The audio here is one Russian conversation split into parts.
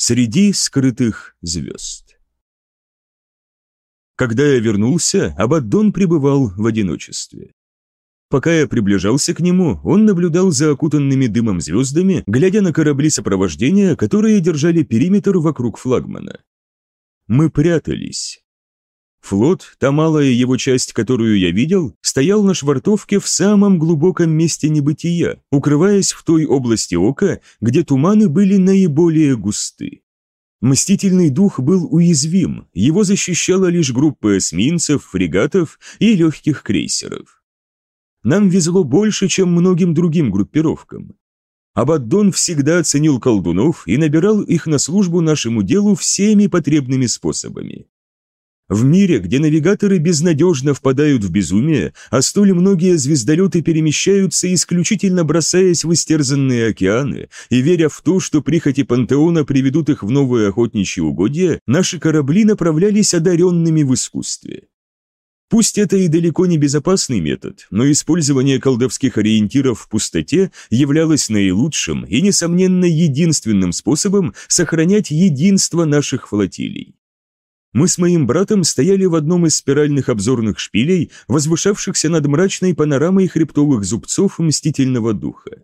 Среди скрытых звезд. Когда я вернулся, Абаддон пребывал в одиночестве. Пока я приближался к нему, он наблюдал за окутанными дымом звездами, глядя на корабли сопровождения, которые держали периметр вокруг флагмана. Мы прятались. Флот, та малая его часть, которую я видел, стоял на швартовке в самом глубоком месте небытия, укрываясь в той области ока, где туманы были наиболее густы. Мстительный дух был уязвим, его защищала лишь группа эсминцев, фрегатов и легких крейсеров. Нам везло больше, чем многим другим группировкам. Абаддон всегда ценил колдунов и набирал их на службу нашему делу всеми потребными способами. В мире, где навигаторы безнадежно впадают в безумие, а столь многие звездолеты перемещаются исключительно бросаясь в истерзанные океаны и веря в то, что прихоти пантеона приведут их в новые охотничьи угодья, наши корабли направлялись одаренными в искусстве. Пусть это и далеко не безопасный метод, но использование колдовских ориентиров в пустоте являлось наилучшим и, несомненно, единственным способом сохранять единство наших флотилий. Мы с моим братом стояли в одном из спиральных обзорных шпилей, возвышавшихся над мрачной панорамой хребтовых зубцов мстительного духа.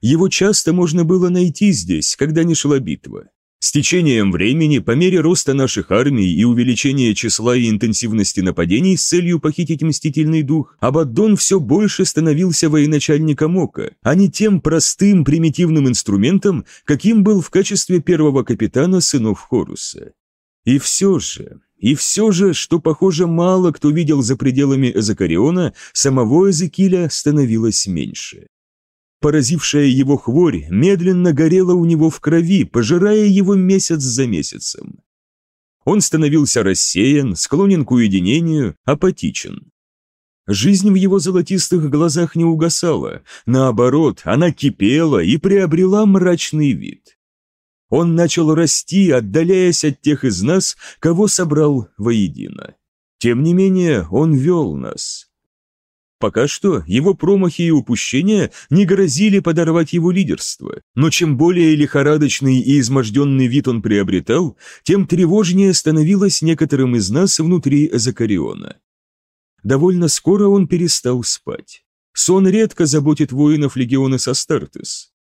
Его часто можно было найти здесь, когда не шла битва. С течением времени, по мере роста наших армий и увеличения числа и интенсивности нападений с целью похитить мстительный дух, Абаддон все больше становился военачальником Ока, а не тем простым примитивным инструментом, каким был в качестве первого капитана сынов Хоруса. И все же, и все же, что, похоже, мало кто видел за пределами Эзокариона, самого Эзекиля становилось меньше. Поразившая его хворь медленно горела у него в крови, пожирая его месяц за месяцем. Он становился рассеян, склонен к уединению, апатичен. Жизнь в его золотистых глазах не угасала, наоборот, она кипела и приобрела мрачный вид. Он начал расти, отдаляясь от тех из нас, кого собрал воедино. Тем не менее, он вел нас. Пока что его промахи и упущения не грозили подорвать его лидерство, но чем более лихорадочный и изможденный вид он приобретал, тем тревожнее становилось некоторым из нас внутри Закариона. Довольно скоро он перестал спать. Сон редко заботит воинов легиона Састартес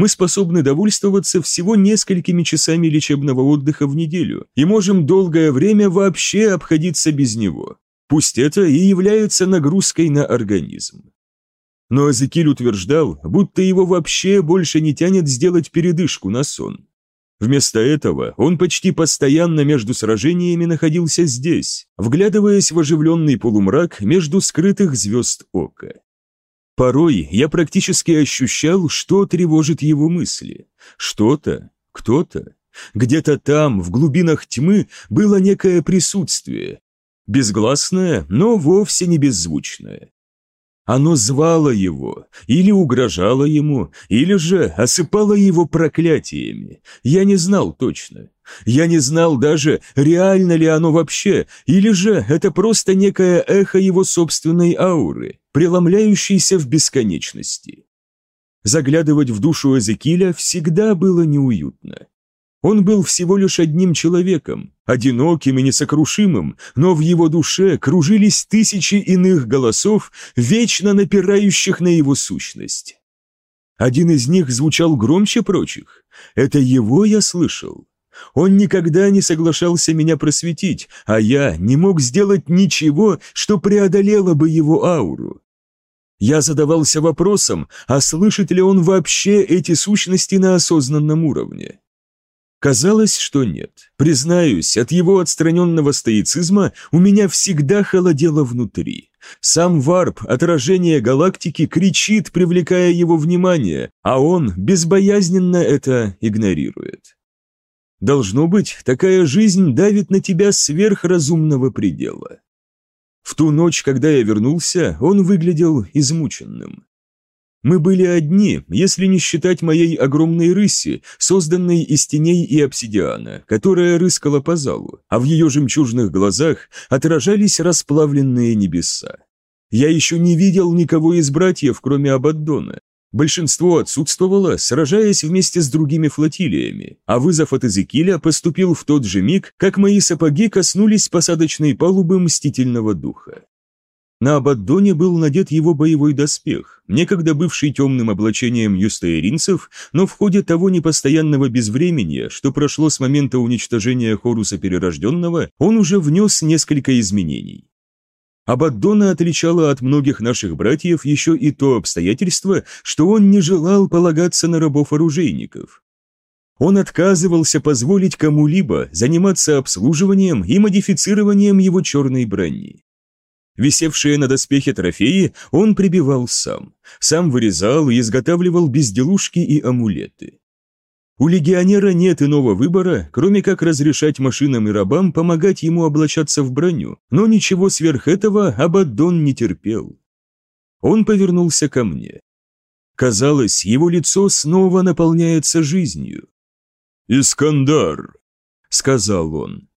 мы способны довольствоваться всего несколькими часами лечебного отдыха в неделю и можем долгое время вообще обходиться без него. Пусть это и является нагрузкой на организм. Но Азекиль утверждал, будто его вообще больше не тянет сделать передышку на сон. Вместо этого он почти постоянно между сражениями находился здесь, вглядываясь в оживленный полумрак между скрытых звезд ока. Порой я практически ощущал, что тревожит его мысли. Что-то, кто-то. Где-то там, в глубинах тьмы, было некое присутствие. Безгласное, но вовсе не беззвучное. Оно звало его, или угрожало ему, или же осыпало его проклятиями. Я не знал точно. Я не знал даже, реально ли оно вообще, или же это просто некое эхо его собственной ауры, преломляющейся в бесконечности. Заглядывать в душу Эзекиля всегда было неуютно. Он был всего лишь одним человеком, одиноким и несокрушимым, но в его душе кружились тысячи иных голосов, вечно напирающих на его сущность. Один из них звучал громче прочих. Это его я слышал. Он никогда не соглашался меня просветить, а я не мог сделать ничего, что преодолело бы его ауру. Я задавался вопросом, а слышит ли он вообще эти сущности на осознанном уровне. Казалось, что нет. Признаюсь, от его отстраненного стоицизма у меня всегда холодело внутри. Сам варп, отражение галактики, кричит, привлекая его внимание, а он безбоязненно это игнорирует. Должно быть, такая жизнь давит на тебя сверхразумного предела. В ту ночь, когда я вернулся, он выглядел измученным. Мы были одни, если не считать моей огромной рыси, созданной из теней и обсидиана, которая рыскала по залу, а в ее жемчужных глазах отражались расплавленные небеса. Я еще не видел никого из братьев, кроме Абаддона. Большинство отсутствовало, сражаясь вместе с другими флотилиями, а вызов от Эзекиля поступил в тот же миг, как мои сапоги коснулись посадочной палубы Мстительного Духа. На Абаддоне был надет его боевой доспех, некогда бывший темным облачением юстаиринцев, но в ходе того непостоянного безвременья, что прошло с момента уничтожения Хоруса Перерожденного, он уже внес несколько изменений. Абаддона отличало от многих наших братьев еще и то обстоятельство, что он не желал полагаться на рабов-оружейников. Он отказывался позволить кому-либо заниматься обслуживанием и модифицированием его черной брони. Висевшие на доспехе трофеи он прибивал сам, сам вырезал и изготавливал безделушки и амулеты. У легионера нет иного выбора, кроме как разрешать машинам и рабам помогать ему облачаться в броню, но ничего сверх этого Абаддон не терпел. Он повернулся ко мне. Казалось, его лицо снова наполняется жизнью. «Искандар», — сказал он.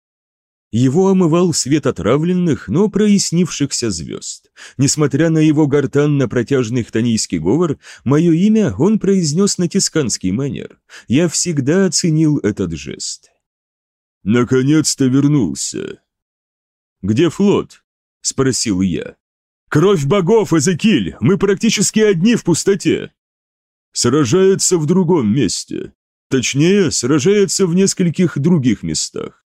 Его омывал свет отравленных, но прояснившихся звезд. Несмотря на его гортанно-протяжный хтонийский говор, мое имя он произнес на тисканский манер. Я всегда оценил этот жест. «Наконец-то вернулся!» «Где флот?» — спросил я. «Кровь богов, Эзекиль! Мы практически одни в пустоте!» «Сражается в другом месте. Точнее, сражается в нескольких других местах.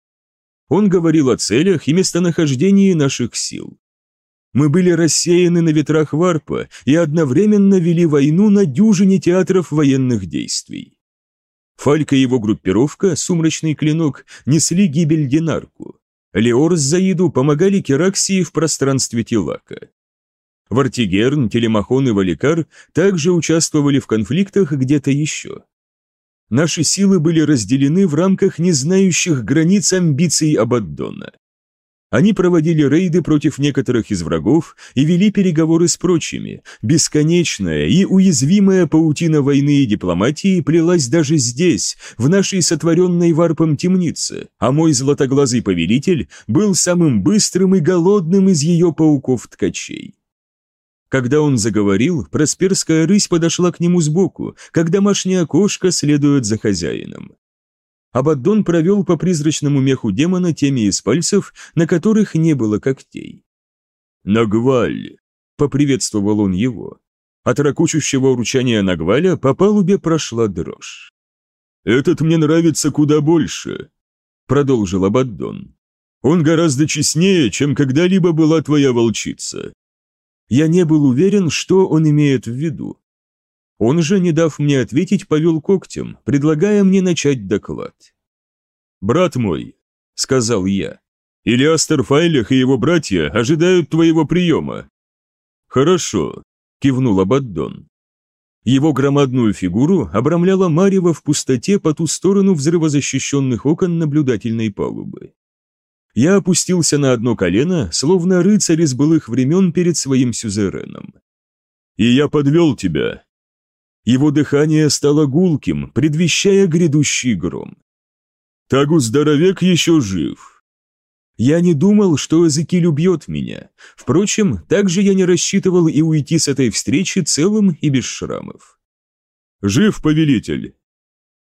Он говорил о целях и местонахождении наших сил. Мы были рассеяны на ветрах варпа и одновременно вели войну на дюжине театров военных действий. Фалька и его группировка, сумрачный клинок, несли гибель Динарку. Леор с Заиду помогали Кераксии в пространстве Тилака. Вартигерн, Телемахон и Валикар также участвовали в конфликтах где-то еще. Наши силы были разделены в рамках не знающих границ амбиций Абаддона. Они проводили рейды против некоторых из врагов и вели переговоры с прочими. Бесконечная и уязвимая паутина войны и дипломатии плелась даже здесь, в нашей сотворенной варпом темнице, а мой златоглазый повелитель был самым быстрым и голодным из ее пауков-ткачей. Когда он заговорил, просперская рысь подошла к нему сбоку, как домашняя кошка следует за хозяином. Абаддон провел по призрачному меху демона теми из пальцев, на которых не было когтей. «Нагваль!» — поприветствовал он его. От ракучущего урчания Нагваля по палубе прошла дрожь. «Этот мне нравится куда больше», — продолжил Абаддон. «Он гораздо честнее, чем когда-либо была твоя волчица. Я не был уверен, что он имеет в виду. Он же, не дав мне ответить, повел когтем, предлагая мне начать доклад. «Брат мой», — сказал я, — «Илиастер Файлях и его братья ожидают твоего приема». «Хорошо», — кивнул Абаддон. Его громадную фигуру обрамляла Марева в пустоте по ту сторону взрывозащищенных окон наблюдательной палубы. Я опустился на одно колено, словно рыцарь из былых времен перед своим сюзереном. «И я подвел тебя». Его дыхание стало гулким, предвещая грядущий гром. «Тагу-здоровек еще жив». Я не думал, что Эзекиль убьет меня. Впрочем, также я не рассчитывал и уйти с этой встречи целым и без шрамов. «Жив, повелитель!»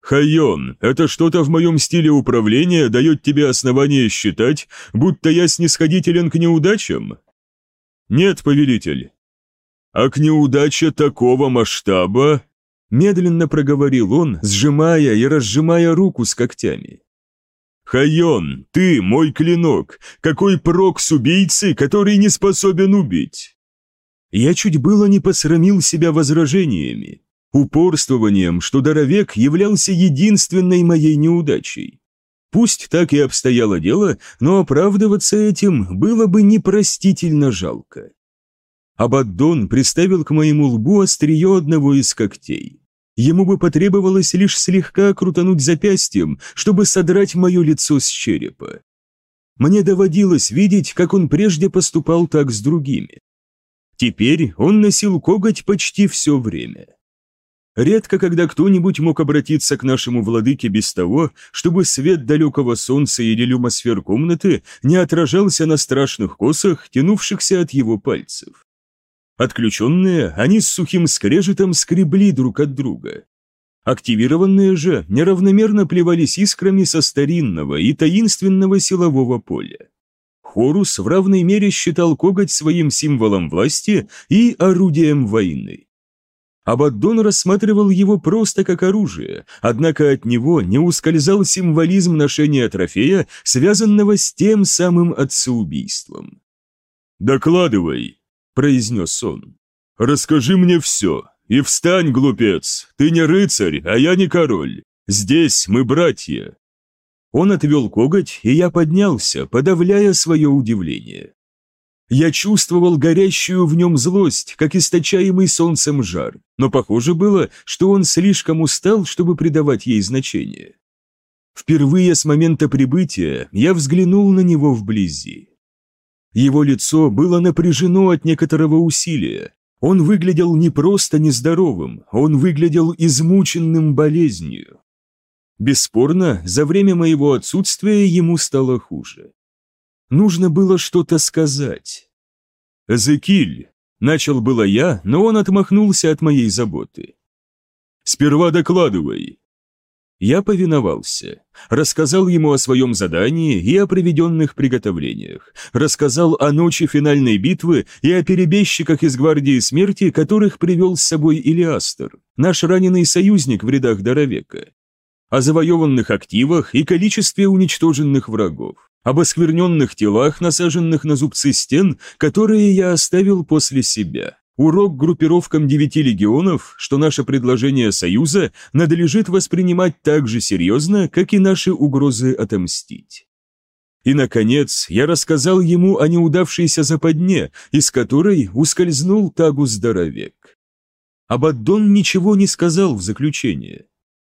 «Хайон, это что-то в моем стиле управления дает тебе основание считать, будто я снисходителен к неудачам?» «Нет, повелитель». «А к неудаче такого масштаба?» Медленно проговорил он, сжимая и разжимая руку с когтями. «Хайон, ты мой клинок, какой прок с убийцы, который не способен убить?» Я чуть было не посрамил себя возражениями, упорствованием, что Доровек являлся единственной моей неудачей. Пусть так и обстояло дело, но оправдываться этим было бы непростительно жалко. Абаддон приставил к моему лбу острие одного из когтей. Ему бы потребовалось лишь слегка крутануть запястьем, чтобы содрать мое лицо с черепа. Мне доводилось видеть, как он прежде поступал так с другими. Теперь он носил коготь почти все время. Редко когда кто-нибудь мог обратиться к нашему владыке без того, чтобы свет далекого солнца или люмосфер комнаты не отражался на страшных косах, тянувшихся от его пальцев. Отключенные, они с сухим скрежетом скребли друг от друга. Активированные же неравномерно плевались искрами со старинного и таинственного силового поля. Хорус в равной мере считал коготь своим символом власти и орудием войны. Абаддон рассматривал его просто как оружие, однако от него не ускользал символизм ношения трофея, связанного с тем самым отцеубийством. «Докладывай», — произнес он. «Расскажи мне все, и встань, глупец, ты не рыцарь, а я не король. Здесь мы братья». Он отвел коготь, и я поднялся, подавляя свое удивление. Я чувствовал горящую в нем злость, как источаемый солнцем жар, но похоже было, что он слишком устал, чтобы придавать ей значение. Впервые с момента прибытия я взглянул на него вблизи. Его лицо было напряжено от некоторого усилия. Он выглядел не просто нездоровым, он выглядел измученным болезнью. Бесспорно, за время моего отсутствия ему стало хуже. Нужно было что-то сказать. «Эзекиль!» – начал было я, но он отмахнулся от моей заботы. «Сперва докладывай!» Я повиновался, рассказал ему о своем задании и о проведенных приготовлениях, рассказал о ночи финальной битвы и о перебежчиках из Гвардии Смерти, которых привел с собой Илиастер, наш раненый союзник в рядах Доровека, о завоеванных активах и количестве уничтоженных врагов об оскверненных телах, насаженных на зубцы стен, которые я оставил после себя. Урок группировкам девяти легионов, что наше предложение Союза надлежит воспринимать так же серьезно, как и наши угрозы отомстить. И, наконец, я рассказал ему о неудавшейся западне, из которой ускользнул Тагус-здоровек. Абаддон ничего не сказал в заключение.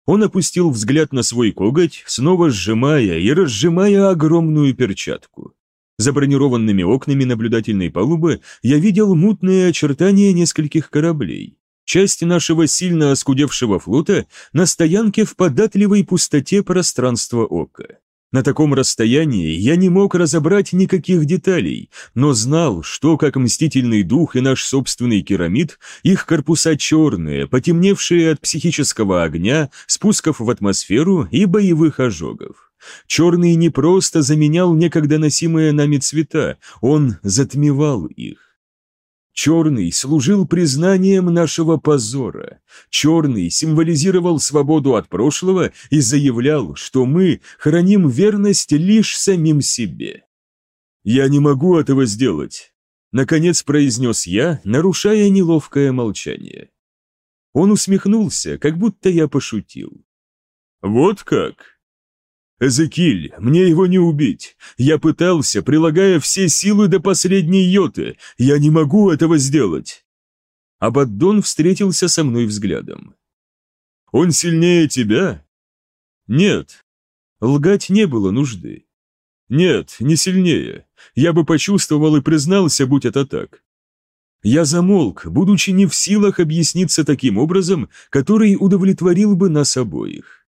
Он опустил взгляд на свой коготь, снова сжимая и разжимая огромную перчатку. За бронированными окнами наблюдательной палубы я видел мутные очертания нескольких кораблей. Часть нашего сильно оскудевшего флота на стоянке в податливой пустоте пространства ока. На таком расстоянии я не мог разобрать никаких деталей, но знал, что, как мстительный дух и наш собственный керамид, их корпуса черные, потемневшие от психического огня, спусков в атмосферу и боевых ожогов. Черный не просто заменял некогда носимые нами цвета, он затмевал их. Черный служил признанием нашего позора. Черный символизировал свободу от прошлого и заявлял, что мы храним верность лишь самим себе. «Я не могу этого сделать», — наконец произнес я, нарушая неловкое молчание. Он усмехнулся, как будто я пошутил. «Вот как?» «Эзекиль, мне его не убить. Я пытался, прилагая все силы до последней йоты. Я не могу этого сделать». Абаддон встретился со мной взглядом. «Он сильнее тебя?» «Нет». Лгать не было нужды. «Нет, не сильнее. Я бы почувствовал и признался, будь это так». Я замолк, будучи не в силах объясниться таким образом, который удовлетворил бы нас обоих.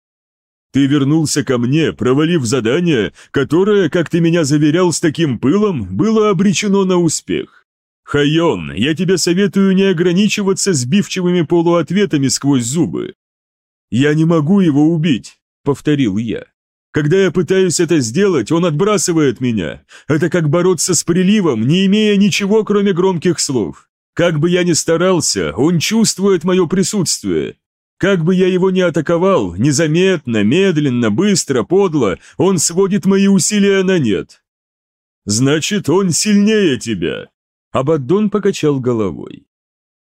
Ты вернулся ко мне, провалив задание, которое, как ты меня заверял с таким пылом, было обречено на успех. Хайон, я тебе советую не ограничиваться сбивчивыми полуответами сквозь зубы. Я не могу его убить, повторил я. Когда я пытаюсь это сделать, он отбрасывает меня. Это как бороться с приливом, не имея ничего, кроме громких слов. Как бы я ни старался, он чувствует мое присутствие, как бы я его ни атаковал, незаметно, медленно, быстро, подло, он сводит мои усилия на нет. Значит, он сильнее тебя. Абаддон покачал головой.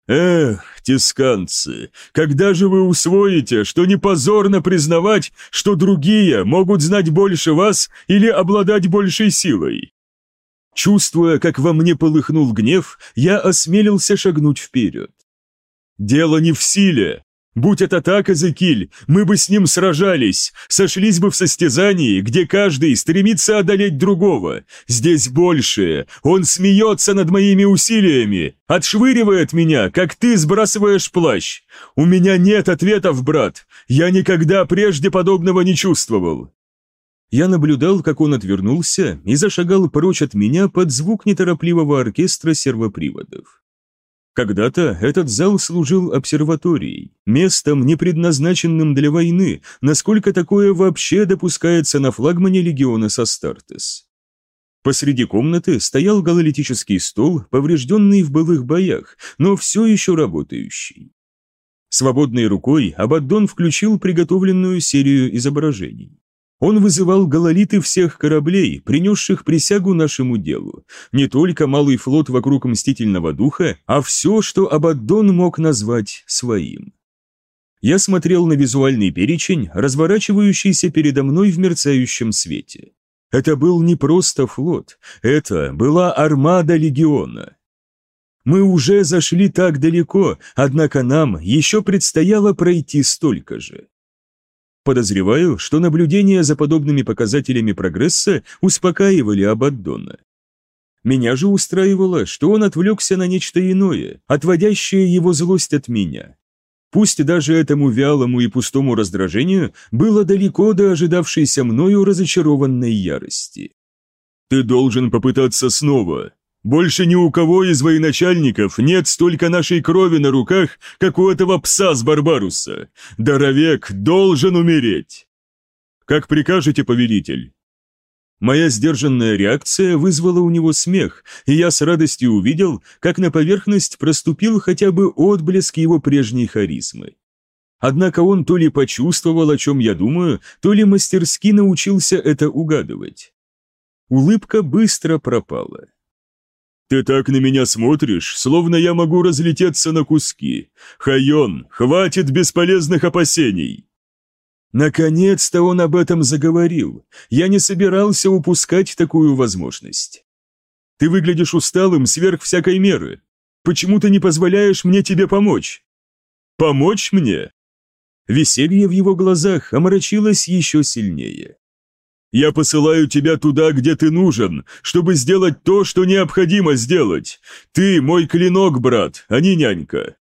Эх, тисканцы, когда же вы усвоите, что не позорно признавать, что другие могут знать больше вас или обладать большей силой? Чувствуя, как во мне полыхнул гнев, я осмелился шагнуть вперед. «Дело не в силе, Будь это так, Эзекиль, мы бы с ним сражались, сошлись бы в состязании, где каждый стремится одолеть другого. Здесь больше. Он смеется над моими усилиями, отшвыривает меня, как ты сбрасываешь плащ. У меня нет ответов, брат. Я никогда прежде подобного не чувствовал. Я наблюдал, как он отвернулся и зашагал прочь от меня под звук неторопливого оркестра сервоприводов. Когда-то этот зал служил обсерваторией, местом, не предназначенным для войны, насколько такое вообще допускается на флагмане легиона Састартес. Посреди комнаты стоял гололитический стол, поврежденный в былых боях, но все еще работающий. Свободной рукой Абаддон включил приготовленную серию изображений. Он вызывал гололиты всех кораблей, принесших присягу нашему делу. Не только малый флот вокруг Мстительного Духа, а все, что Абаддон мог назвать своим. Я смотрел на визуальный перечень, разворачивающийся передо мной в мерцающем свете. Это был не просто флот, это была армада легиона. Мы уже зашли так далеко, однако нам еще предстояло пройти столько же. Подозреваю, что наблюдения за подобными показателями прогресса успокаивали Абаддона. Меня же устраивало, что он отвлекся на нечто иное, отводящее его злость от меня. Пусть даже этому вялому и пустому раздражению было далеко до ожидавшейся мною разочарованной ярости. «Ты должен попытаться снова», больше ни у кого из военачальников нет столько нашей крови на руках, как у этого пса с Барбаруса. Даровек должен умереть. Как прикажете, повелитель?» Моя сдержанная реакция вызвала у него смех, и я с радостью увидел, как на поверхность проступил хотя бы отблеск его прежней харизмы. Однако он то ли почувствовал, о чем я думаю, то ли мастерски научился это угадывать. Улыбка быстро пропала. «Ты так на меня смотришь, словно я могу разлететься на куски. Хайон, хватит бесполезных опасений!» Наконец-то он об этом заговорил. Я не собирался упускать такую возможность. «Ты выглядишь усталым сверх всякой меры. Почему ты не позволяешь мне тебе помочь?» «Помочь мне?» Веселье в его глазах омрачилось еще сильнее. Я посылаю тебя туда, где ты нужен, чтобы сделать то, что необходимо сделать. Ты мой клинок, брат, а не нянька.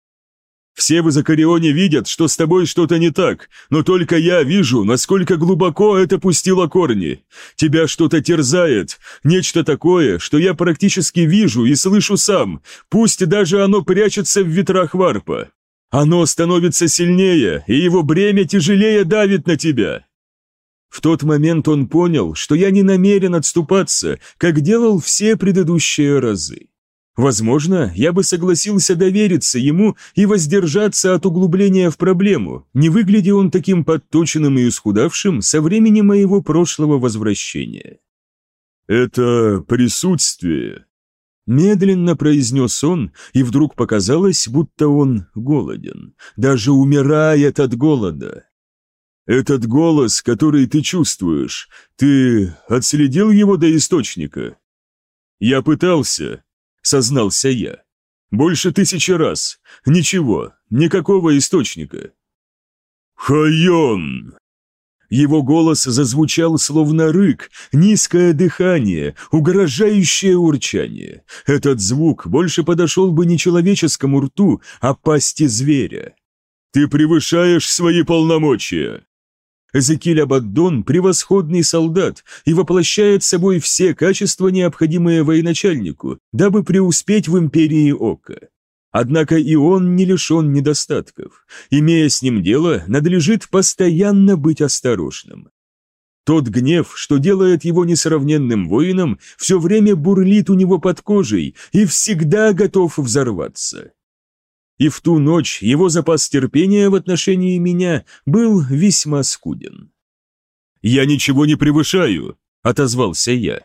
Все в Закарионе видят, что с тобой что-то не так, но только я вижу, насколько глубоко это пустило корни. Тебя что-то терзает, нечто такое, что я практически вижу и слышу сам, пусть даже оно прячется в ветрах варпа. Оно становится сильнее, и его бремя тяжелее давит на тебя. В тот момент он понял, что я не намерен отступаться, как делал все предыдущие разы. Возможно, я бы согласился довериться ему и воздержаться от углубления в проблему, не выглядя он таким подточенным и исхудавшим со времени моего прошлого возвращения. «Это присутствие», — медленно произнес он, и вдруг показалось, будто он голоден, даже умирает от голода. Этот голос, который ты чувствуешь, ты отследил его до источника? Я пытался, сознался я. Больше тысячи раз. Ничего, никакого источника. Хайон! Его голос зазвучал словно рык, низкое дыхание, угрожающее урчание. Этот звук больше подошел бы не человеческому рту, а пасти зверя. «Ты превышаешь свои полномочия!» Эзекиль Абаддон – превосходный солдат и воплощает собой все качества, необходимые военачальнику, дабы преуспеть в империи Ока. Однако и он не лишен недостатков. Имея с ним дело, надлежит постоянно быть осторожным. Тот гнев, что делает его несравненным воином, все время бурлит у него под кожей и всегда готов взорваться и в ту ночь его запас терпения в отношении меня был весьма скуден. «Я ничего не превышаю», — отозвался я.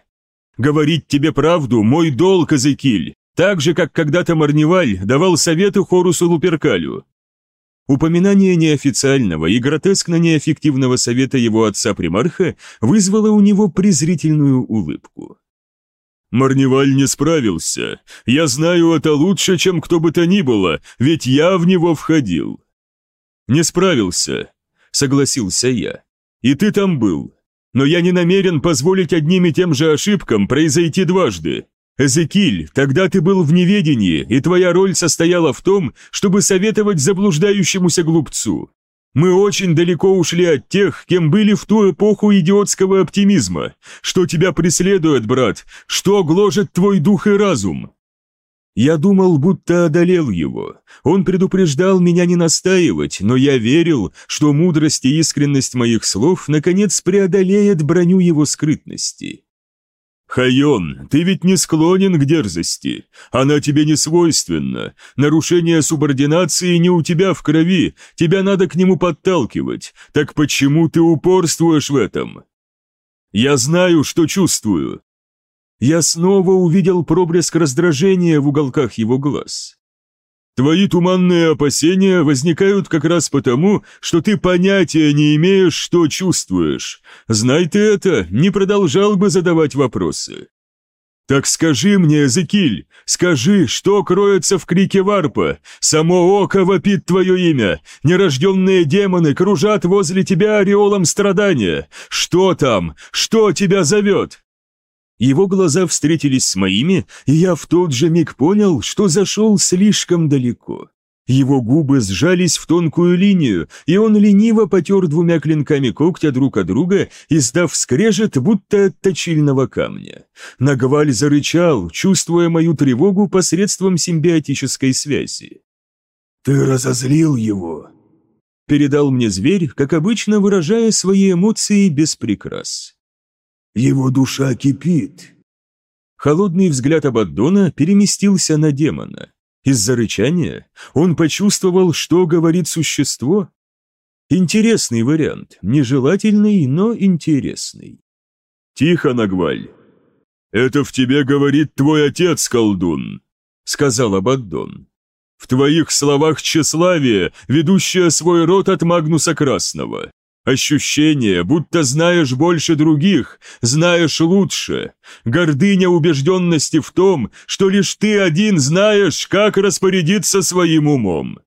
«Говорить тебе правду — мой долг, Эзекиль, так же, как когда-то Марневаль давал советы Хорусу Луперкалю». Упоминание неофициального и гротескно неэффективного совета его отца-примарха вызвало у него презрительную улыбку. Марневаль не справился. Я знаю это лучше, чем кто бы то ни было, ведь я в него входил. Не справился, согласился я. И ты там был. Но я не намерен позволить одним и тем же ошибкам произойти дважды. Эзекиль, тогда ты был в неведении, и твоя роль состояла в том, чтобы советовать заблуждающемуся глупцу. Мы очень далеко ушли от тех, кем были в ту эпоху идиотского оптимизма. Что тебя преследует, брат? Что гложет твой дух и разум?» Я думал, будто одолел его. Он предупреждал меня не настаивать, но я верил, что мудрость и искренность моих слов наконец преодолеет броню его скрытности. «Хайон, ты ведь не склонен к дерзости. Она тебе не свойственна. Нарушение субординации не у тебя в крови, тебя надо к нему подталкивать. Так почему ты упорствуешь в этом?» «Я знаю, что чувствую я снова увидел проблеск раздражения в уголках его глаз. Твои туманные опасения возникают как раз потому, что ты понятия не имеешь, что чувствуешь. Знай ты это, не продолжал бы задавать вопросы. Так скажи мне, Зекиль, скажи, что кроется в крике варпа? Само око вопит твое имя, нерожденные демоны кружат возле тебя ореолом страдания. Что там? Что тебя зовет? Его глаза встретились с моими, и я в тот же миг понял, что зашел слишком далеко. Его губы сжались в тонкую линию, и он лениво потер двумя клинками когтя друг от друга, издав скрежет, будто от точильного камня. Нагваль зарычал, чувствуя мою тревогу посредством симбиотической связи. «Ты разозлил его», — передал мне зверь, как обычно выражая свои эмоции без прикрас. Его душа кипит. Холодный взгляд Абаддона переместился на демона. Из-за рычания он почувствовал, что говорит существо. Интересный вариант, нежелательный, но интересный. «Тихо, Нагваль. Это в тебе говорит твой отец, колдун», — сказал Абаддон. «В твоих словах тщеславие, ведущее свой род от Магнуса Красного. Ощущение, будто знаешь больше других, знаешь лучше. Гордыня убежденности в том, что лишь ты один знаешь, как распорядиться своим умом.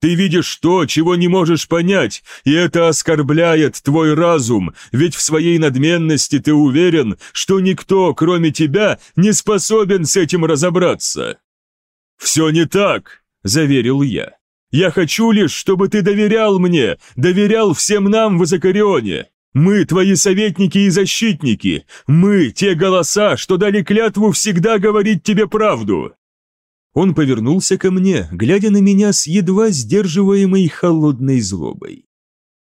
Ты видишь то, чего не можешь понять, и это оскорбляет твой разум, ведь в своей надменности ты уверен, что никто, кроме тебя, не способен с этим разобраться. «Все не так», — заверил я. Я хочу лишь, чтобы ты доверял мне, доверял всем нам в Изакарионе. Мы твои советники и защитники. Мы те голоса, что дали клятву всегда говорить тебе правду». Он повернулся ко мне, глядя на меня с едва сдерживаемой холодной злобой.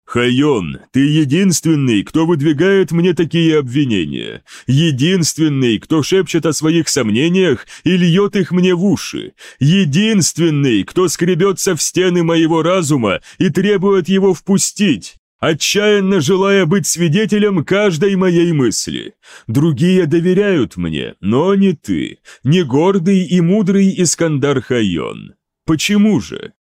«Хайон, ты единственный, кто выдвигает мне такие обвинения. Единственный, кто шепчет о своих сомнениях и льет их мне в уши. Единственный, кто скребется в стены моего разума и требует его впустить отчаянно желая быть свидетелем каждой моей мысли. Другие доверяют мне, но не ты, не гордый и мудрый Искандар Хайон. Почему же?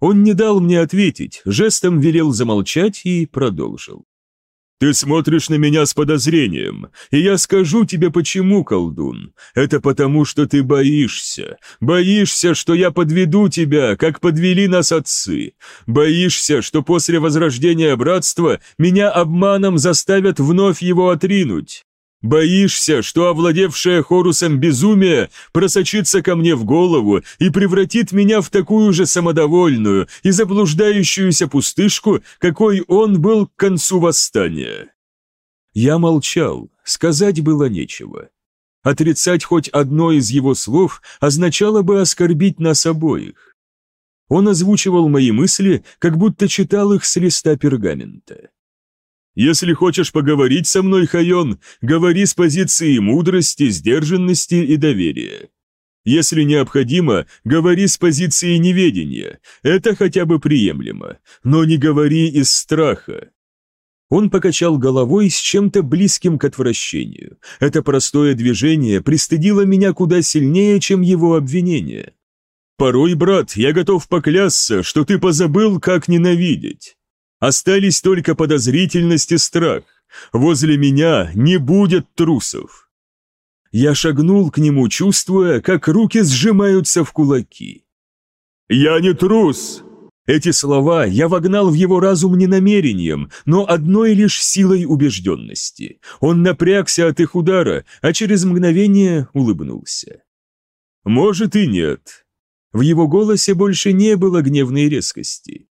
Он не дал мне ответить, жестом велел замолчать и продолжил. «Ты смотришь на меня с подозрением, и я скажу тебе почему, колдун. Это потому, что ты боишься. Боишься, что я подведу тебя, как подвели нас отцы. Боишься, что после возрождения братства меня обманом заставят вновь его отринуть. Боишься, что овладевшее Хорусом безумие просочится ко мне в голову и превратит меня в такую же самодовольную и заблуждающуюся пустышку, какой он был к концу восстания?» Я молчал, сказать было нечего. Отрицать хоть одно из его слов означало бы оскорбить нас обоих. Он озвучивал мои мысли, как будто читал их с листа пергамента. Если хочешь поговорить со мной, Хайон, говори с позиции мудрости, сдержанности и доверия. Если необходимо, говори с позиции неведения, это хотя бы приемлемо, но не говори из страха. Он покачал головой с чем-то близким к отвращению. Это простое движение пристыдило меня куда сильнее, чем его обвинение. Порой, брат, я готов поклясться, что ты позабыл, как ненавидеть. Остались только подозрительность и страх. Возле меня не будет трусов. Я шагнул к нему, чувствуя, как руки сжимаются в кулаки. «Я не трус!» Эти слова я вогнал в его разум не намерением, но одной лишь силой убежденности. Он напрягся от их удара, а через мгновение улыбнулся. «Может и нет». В его голосе больше не было гневной резкости.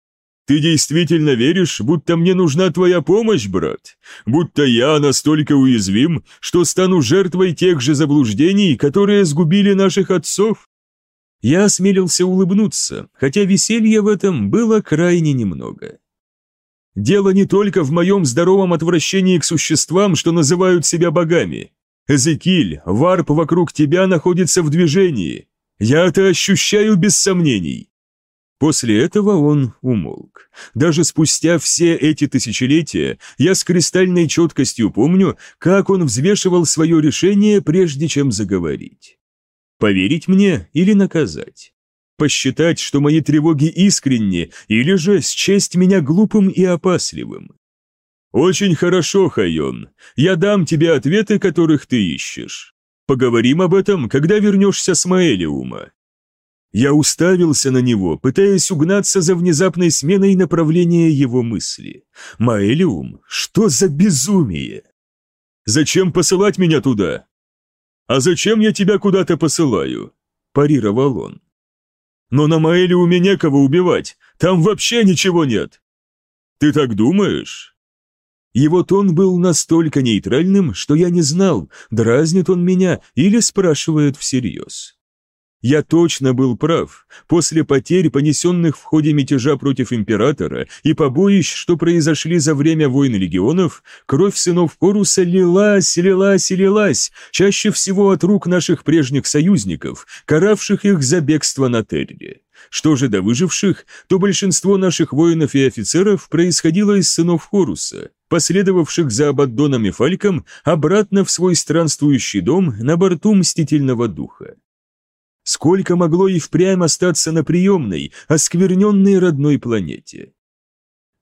Ты действительно веришь, будто мне нужна твоя помощь, брат? Будто я настолько уязвим, что стану жертвой тех же заблуждений, которые сгубили наших отцов? Я осмелился улыбнуться, хотя веселья в этом было крайне немного. Дело не только в моем здоровом отвращении к существам, что называют себя богами. Эзекиль, варп вокруг тебя находится в движении. Я это ощущаю без сомнений. После этого он умолк. Даже спустя все эти тысячелетия я с кристальной четкостью помню, как он взвешивал свое решение, прежде чем заговорить. Поверить мне или наказать? Посчитать, что мои тревоги искренни, или же счесть меня глупым и опасливым? «Очень хорошо, Хайон. Я дам тебе ответы, которых ты ищешь. Поговорим об этом, когда вернешься с Маэлиума. Я уставился на него, пытаясь угнаться за внезапной сменой направления его мысли. Маэлиум, что за безумие? Зачем посылать меня туда? А зачем я тебя куда-то посылаю? Парировал он. Но на Маэлиуме некого убивать, там вообще ничего нет. Ты так думаешь? Его тон был настолько нейтральным, что я не знал, дразнит он меня или спрашивает всерьез. Я точно был прав. После потерь, понесенных в ходе мятежа против императора и побоищ, что произошли за время войн легионов, кровь сынов Коруса лилась, лилась и лилась, чаще всего от рук наших прежних союзников, каравших их за бегство на Терре. Что же до выживших, то большинство наших воинов и офицеров происходило из сынов Хоруса, последовавших за Абаддоном и Фальком обратно в свой странствующий дом на борту Мстительного Духа. Сколько могло и впрямь остаться на приемной, оскверненной родной планете?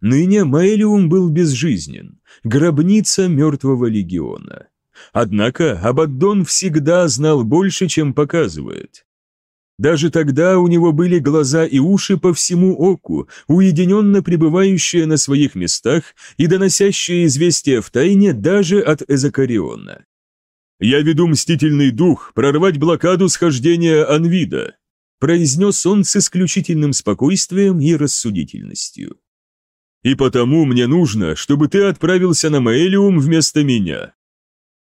Ныне Маэлиум был безжизнен, гробница мертвого легиона. Однако Абаддон всегда знал больше, чем показывает. Даже тогда у него были глаза и уши по всему оку, уединенно пребывающие на своих местах и доносящие известия в тайне даже от Эзокариона. «Я веду мстительный дух прорвать блокаду схождения Анвида», произнес он с исключительным спокойствием и рассудительностью. «И потому мне нужно, чтобы ты отправился на Маэлиум вместо меня».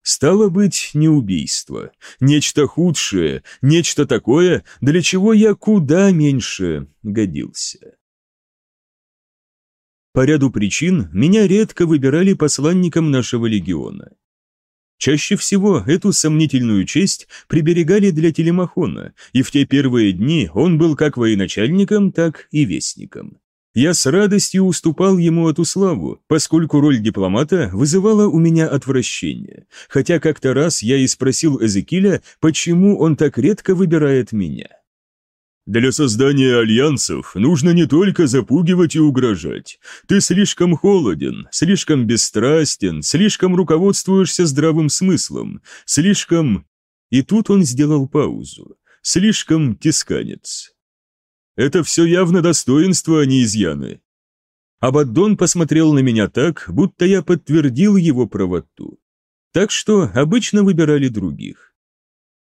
Стало быть, не убийство, нечто худшее, нечто такое, для чего я куда меньше годился. По ряду причин меня редко выбирали посланником нашего легиона. Чаще всего эту сомнительную честь приберегали для Телемахона, и в те первые дни он был как военачальником, так и вестником. Я с радостью уступал ему эту славу, поскольку роль дипломата вызывала у меня отвращение, хотя как-то раз я и спросил Эзекиля, почему он так редко выбирает меня. Для создания альянсов нужно не только запугивать и угрожать. Ты слишком холоден, слишком бесстрастен, слишком руководствуешься здравым смыслом, слишком... И тут он сделал паузу. Слишком тисканец. Это все явно достоинство, а не изъяны. Абаддон посмотрел на меня так, будто я подтвердил его правоту. Так что обычно выбирали других.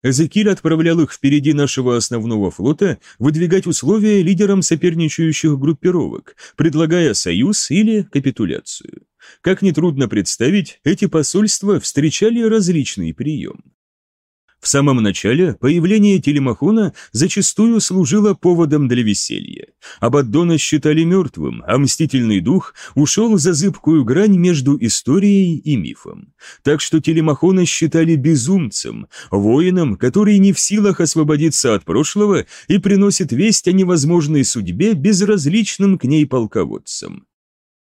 Эзекиль отправлял их впереди нашего основного флота выдвигать условия лидерам соперничающих группировок, предлагая союз или капитуляцию. Как нетрудно представить, эти посольства встречали различный прием. В самом начале появление Телемахона зачастую служило поводом для веселья. Абаддона считали мертвым, а мстительный дух ушел за зыбкую грань между историей и мифом. Так что Телемахона считали безумцем, воином, который не в силах освободиться от прошлого и приносит весть о невозможной судьбе безразличным к ней полководцам.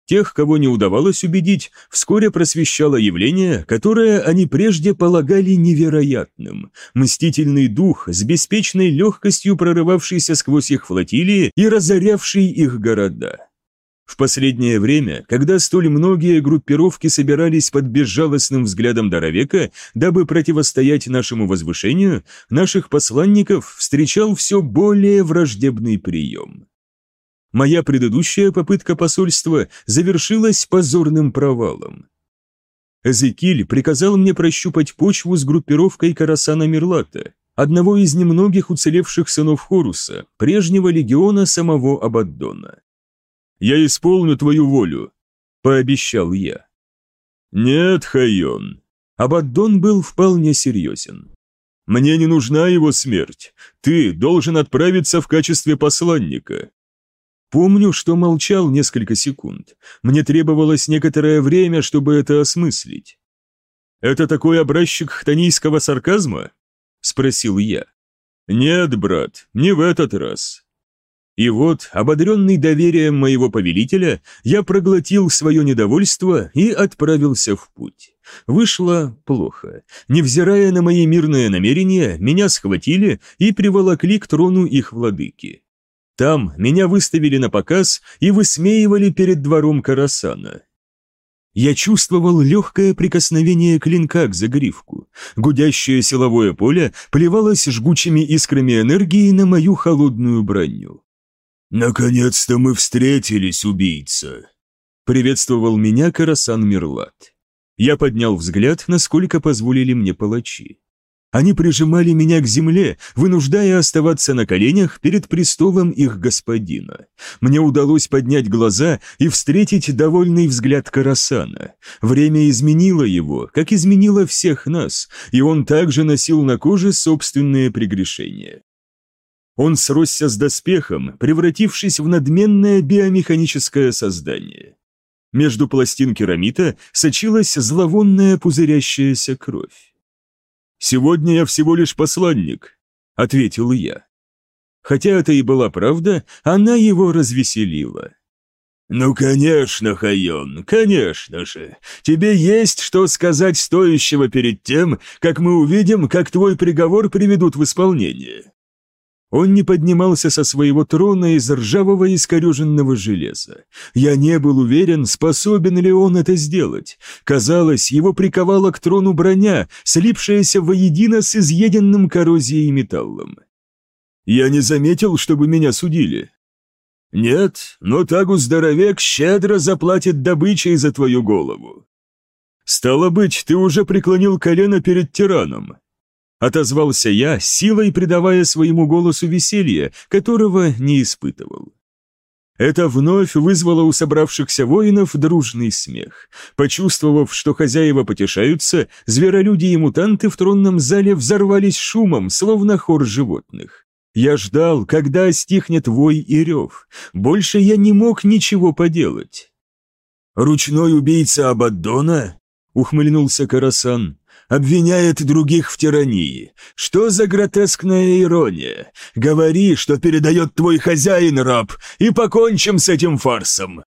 Тех, кого не удавалось убедить, вскоре просвещало явление, которое они прежде полагали невероятным. Мстительный дух с беспечной легкостью прорывавшийся сквозь их флотилии и разорявший их города. В последнее время, когда столь многие группировки собирались под безжалостным взглядом Доровека, дабы противостоять нашему возвышению, наших посланников встречал все более враждебный прием. Моя предыдущая попытка посольства завершилась позорным провалом. Эзекиль приказал мне прощупать почву с группировкой Карасана Мирлата, одного из немногих уцелевших сынов Хоруса, прежнего легиона самого Абаддона. «Я исполню твою волю», — пообещал я. «Нет, Хайон». Абаддон был вполне серьезен. Мне не нужна его смерть. Ты должен отправиться в качестве посланника. Помню, что молчал несколько секунд. Мне требовалось некоторое время, чтобы это осмыслить. «Это такой образчик хтонийского сарказма?» — спросил я. «Нет, брат, не в этот раз». И вот, ободренный доверием моего повелителя, я проглотил свое недовольство и отправился в путь. Вышло плохо. Невзирая на мои мирные намерения, меня схватили и приволокли к трону их владыки. Там меня выставили на показ и высмеивали перед двором Карасана. Я чувствовал легкое прикосновение клинка к загривку. Гудящее силовое поле плевалось жгучими искрами энергии на мою холодную броню. «Наконец-то мы встретились, убийца!» Приветствовал меня Карасан Мирлат. Я поднял взгляд, насколько позволили мне палачи. Они прижимали меня к земле, вынуждая оставаться на коленях перед престолом их господина. Мне удалось поднять глаза и встретить довольный взгляд Карасана. Время изменило его, как изменило всех нас, и он также носил на коже собственные прегрешения. Он сросся с доспехом, превратившись в надменное биомеханическое создание. Между пластин керамита сочилась зловонная пузырящаяся кровь. «Сегодня я всего лишь посланник», — ответил я. Хотя это и была правда, она его развеселила. «Ну, конечно, Хайон, конечно же. Тебе есть что сказать стоящего перед тем, как мы увидим, как твой приговор приведут в исполнение». Он не поднимался со своего трона из ржавого искореженного железа. Я не был уверен, способен ли он это сделать. Казалось, его приковала к трону броня, слипшаяся воедино с изъеденным коррозией металлом. «Я не заметил, чтобы меня судили». «Нет, но Тагу-здоровек щедро заплатит добычей за твою голову». «Стало быть, ты уже преклонил колено перед тираном», Отозвался я, силой придавая своему голосу веселье, которого не испытывал. Это вновь вызвало у собравшихся воинов дружный смех. Почувствовав, что хозяева потешаются, зверолюди и мутанты в тронном зале взорвались шумом, словно хор животных. Я ждал, когда стихнет вой и рев. Больше я не мог ничего поделать. «Ручной убийца Абаддона?» — ухмыльнулся Карасан обвиняет других в тирании. Что за гротескная ирония? Говори, что передает твой хозяин, раб, и покончим с этим фарсом.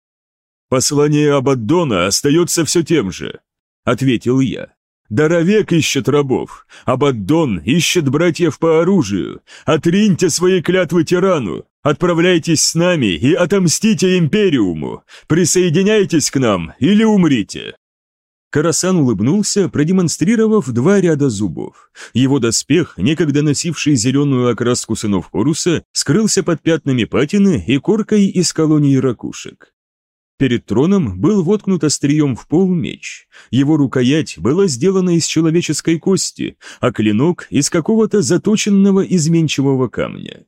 Послание Абаддона остается все тем же, ответил я. Даровек ищет рабов, Абаддон ищет братьев по оружию. Отриньте свои клятвы тирану, отправляйтесь с нами и отомстите Империуму. Присоединяйтесь к нам или умрите. Карасан улыбнулся, продемонстрировав два ряда зубов. Его доспех, некогда носивший зеленую окраску сынов Хоруса, скрылся под пятнами патины и коркой из колонии ракушек. Перед троном был воткнут острием в пол меч. Его рукоять была сделана из человеческой кости, а клинок — из какого-то заточенного изменчивого камня.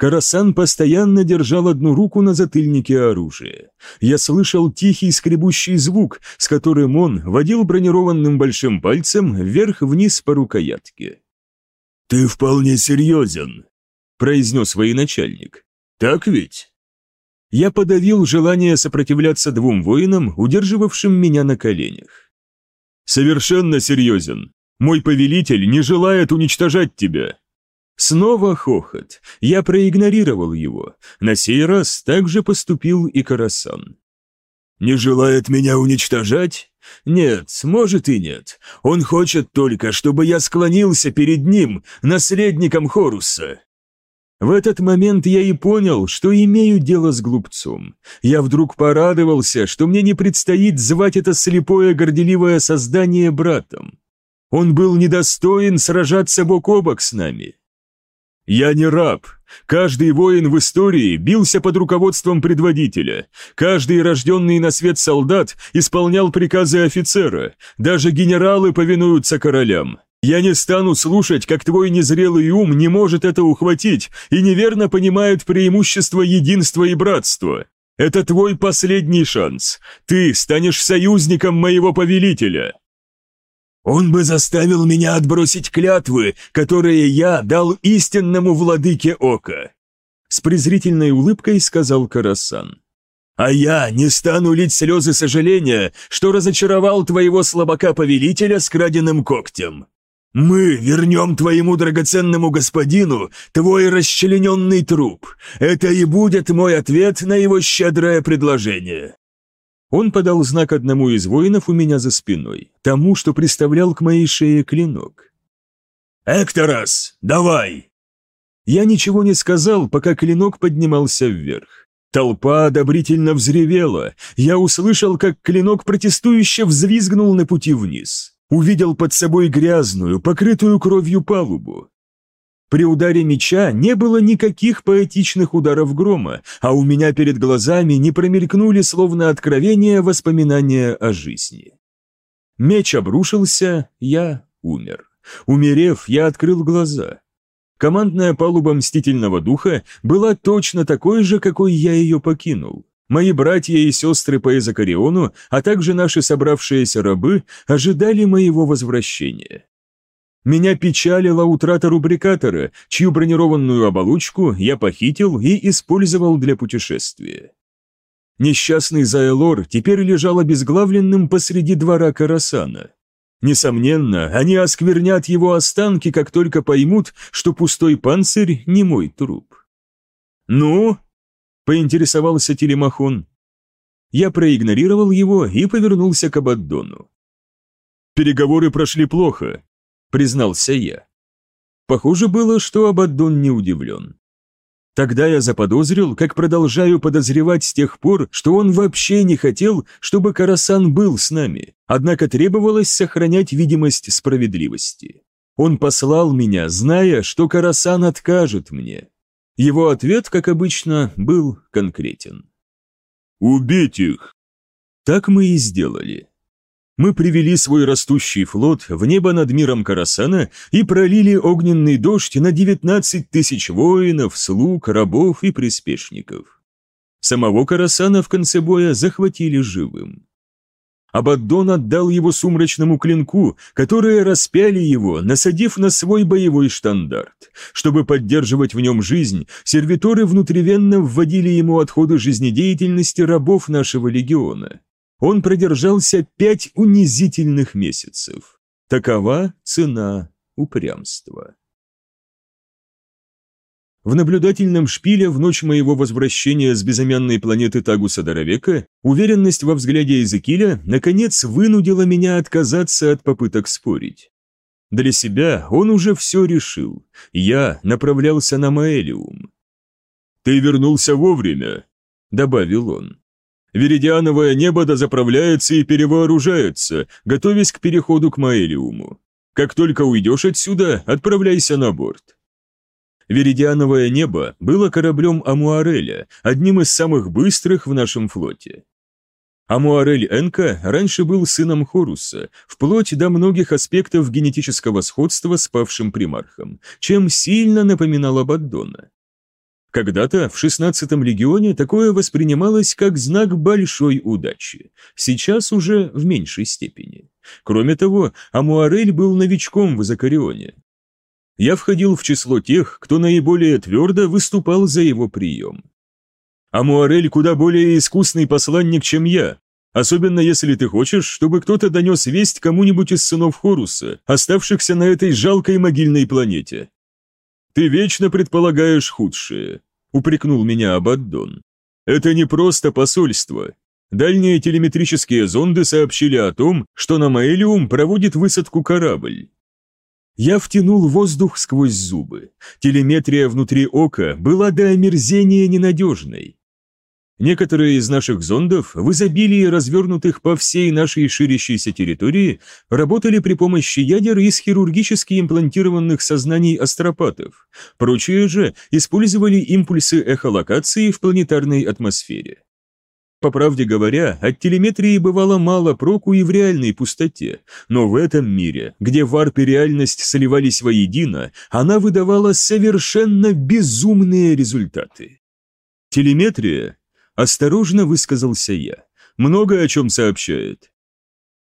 Карасан постоянно держал одну руку на затыльнике оружия. Я слышал тихий скребущий звук, с которым он водил бронированным большим пальцем вверх-вниз по рукоятке. «Ты вполне серьезен», — произнес военачальник. «Так ведь?» Я подавил желание сопротивляться двум воинам, удерживавшим меня на коленях. «Совершенно серьезен. Мой повелитель не желает уничтожать тебя. Снова хохот. Я проигнорировал его. На сей раз так же поступил и Карасан. «Не желает меня уничтожать? Нет, может и нет. Он хочет только, чтобы я склонился перед ним, наследником Хоруса». В этот момент я и понял, что имею дело с глупцом. Я вдруг порадовался, что мне не предстоит звать это слепое горделивое создание братом. Он был недостоин сражаться бок о бок с нами. Я не раб. Каждый воин в истории бился под руководством предводителя. Каждый рожденный на свет солдат исполнял приказы офицера. Даже генералы повинуются королям. Я не стану слушать, как твой незрелый ум не может это ухватить и неверно понимает преимущество единства и братства. Это твой последний шанс. Ты станешь союзником моего повелителя. Он бы заставил меня отбросить клятвы, которые я дал истинному владыке ока. С презрительной улыбкой сказал Карасан. А я не стану лить слезы сожаления, что разочаровал твоего слабака-повелителя с краденым когтем. Мы вернем твоему драгоценному господину твой расчлененный труп. Это и будет мой ответ на его щедрое предложение. Он подал знак одному из воинов у меня за спиной, тому, что приставлял к моей шее клинок. «Экторас, давай!» Я ничего не сказал, пока клинок поднимался вверх. Толпа одобрительно взревела. Я услышал, как клинок протестующе взвизгнул на пути вниз. Увидел под собой грязную, покрытую кровью палубу. При ударе меча не было никаких поэтичных ударов грома, а у меня перед глазами не промелькнули словно откровения воспоминания о жизни. Меч обрушился, я умер. Умерев, я открыл глаза. Командная палуба Мстительного Духа была точно такой же, какой я ее покинул. Мои братья и сестры по Эзокариону, а также наши собравшиеся рабы ожидали моего возвращения. Меня печалила утрата рубрикатора, чью бронированную оболочку я похитил и использовал для путешествия. Несчастный Зайлор теперь лежал обезглавленным посреди двора Карасана. Несомненно, они осквернят его останки, как только поймут, что пустой панцирь не мой труп. «Ну?» – поинтересовался Телемахон. Я проигнорировал его и повернулся к Абаддону. «Переговоры прошли плохо», признался я. Похоже было, что Абаддон не удивлен. Тогда я заподозрил, как продолжаю подозревать с тех пор, что он вообще не хотел, чтобы Карасан был с нами, однако требовалось сохранять видимость справедливости. Он послал меня, зная, что Карасан откажет мне. Его ответ, как обычно, был конкретен. «Убить их!» Так мы и сделали мы привели свой растущий флот в небо над миром Карасана и пролили огненный дождь на 19 тысяч воинов, слуг, рабов и приспешников. Самого Карасана в конце боя захватили живым. Абаддон отдал его сумрачному клинку, которые распяли его, насадив на свой боевой штандарт. Чтобы поддерживать в нем жизнь, сервиторы внутривенно вводили ему отходы жизнедеятельности рабов нашего легиона он продержался пять унизительных месяцев. Такова цена упрямства. В наблюдательном шпиле в ночь моего возвращения с безымянной планеты Тагуса Доровека уверенность во взгляде Эзекиля наконец вынудила меня отказаться от попыток спорить. Для себя он уже все решил. Я направлялся на Маэлиум. «Ты вернулся вовремя», — добавил он. Веридиановое небо дозаправляется и перевооружается, готовясь к переходу к Маэлиуму. Как только уйдешь отсюда, отправляйся на борт. Веридиановое небо было кораблем Амуареля, одним из самых быстрых в нашем флоте. Амуарель Энка раньше был сыном Хоруса, вплоть до многих аспектов генетического сходства с павшим примархом, чем сильно напоминал Абаддона. Когда-то в 16-м легионе такое воспринималось как знак большой удачи, сейчас уже в меньшей степени. Кроме того, Амуарель был новичком в Закарионе. Я входил в число тех, кто наиболее твердо выступал за его прием. Амуарель куда более искусный посланник, чем я, особенно если ты хочешь, чтобы кто-то донес весть кому-нибудь из сынов Хоруса, оставшихся на этой жалкой могильной планете. «Ты вечно предполагаешь худшее», — упрекнул меня Абаддон. «Это не просто посольство. Дальние телеметрические зонды сообщили о том, что на Маэлиум проводит высадку корабль. Я втянул воздух сквозь зубы. Телеметрия внутри ока была до омерзения ненадежной. Некоторые из наших зондов, в изобилии развернутых по всей нашей ширящейся территории, работали при помощи ядер из хирургически имплантированных сознаний астропатов. Прочие же использовали импульсы эхолокации в планетарной атмосфере. По правде говоря, от телеметрии бывало мало проку и в реальной пустоте, но в этом мире, где варп и реальность сливались воедино, она выдавала совершенно безумные результаты. Телеметрия Осторожно высказался я. Много о чем сообщает.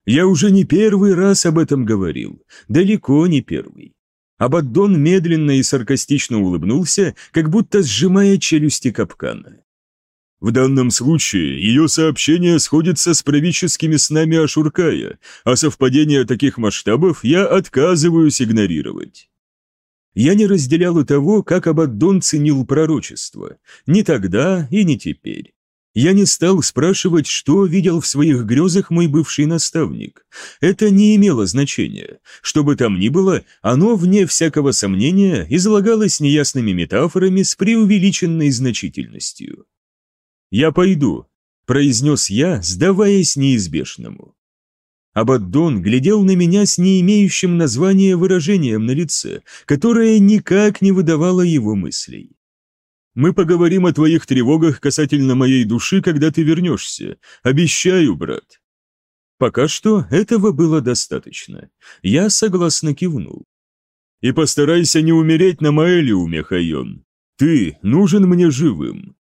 Я уже не первый раз об этом говорил, далеко не первый. Абаддон медленно и саркастично улыбнулся, как будто сжимая челюсти капкана. В данном случае ее сообщение сходится с правительскими снами Ашуркая, а совпадение таких масштабов я отказываюсь игнорировать. Я не разделял и того, как Абаддон ценил пророчество, ни тогда и не теперь. Я не стал спрашивать, что видел в своих грезах мой бывший наставник. Это не имело значения. Что бы там ни было, оно, вне всякого сомнения, излагалось неясными метафорами с преувеличенной значительностью. «Я пойду», — произнес я, сдаваясь неизбежному. Абаддон глядел на меня с не имеющим названия выражением на лице, которое никак не выдавало его мыслей. Мы поговорим о твоих тревогах касательно моей души, когда ты вернешься. Обещаю, брат». Пока что этого было достаточно. Я согласно кивнул. «И постарайся не умереть на Маэлиуме, Хайон. Ты нужен мне живым».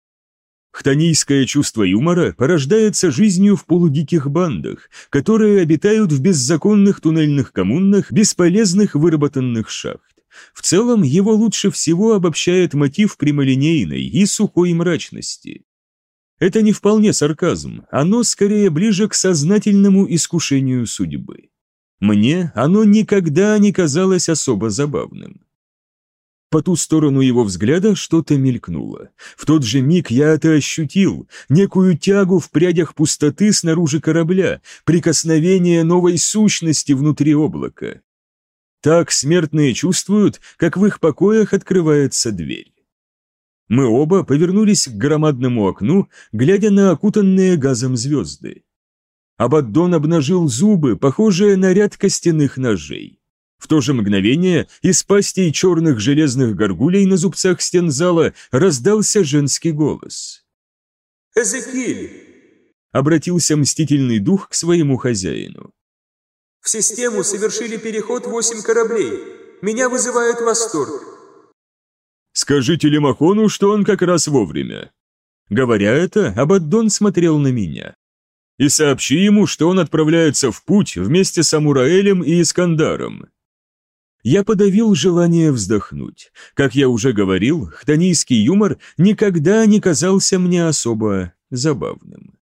Хтонийское чувство юмора порождается жизнью в полудиких бандах, которые обитают в беззаконных туннельных коммунах бесполезных выработанных шахт. В целом, его лучше всего обобщает мотив прямолинейной и сухой мрачности. Это не вполне сарказм, оно скорее ближе к сознательному искушению судьбы. Мне оно никогда не казалось особо забавным. По ту сторону его взгляда что-то мелькнуло. В тот же миг я это ощутил, некую тягу в прядях пустоты снаружи корабля, прикосновение новой сущности внутри облака. Так смертные чувствуют, как в их покоях открывается дверь. Мы оба повернулись к громадному окну, глядя на окутанные газом звезды. Абаддон обнажил зубы, похожие на ряд костяных ножей. В то же мгновение из пастей черных железных горгулей на зубцах стен зала раздался женский голос. «Эзекиль!» — обратился мстительный дух к своему хозяину. В систему совершили переход восемь кораблей. Меня вызывает восторг. Скажите Лемахону, что он как раз вовремя. Говоря это, Абаддон смотрел на меня. И сообщи ему, что он отправляется в путь вместе с Амураэлем и Искандаром. Я подавил желание вздохнуть. Как я уже говорил, хтонийский юмор никогда не казался мне особо забавным.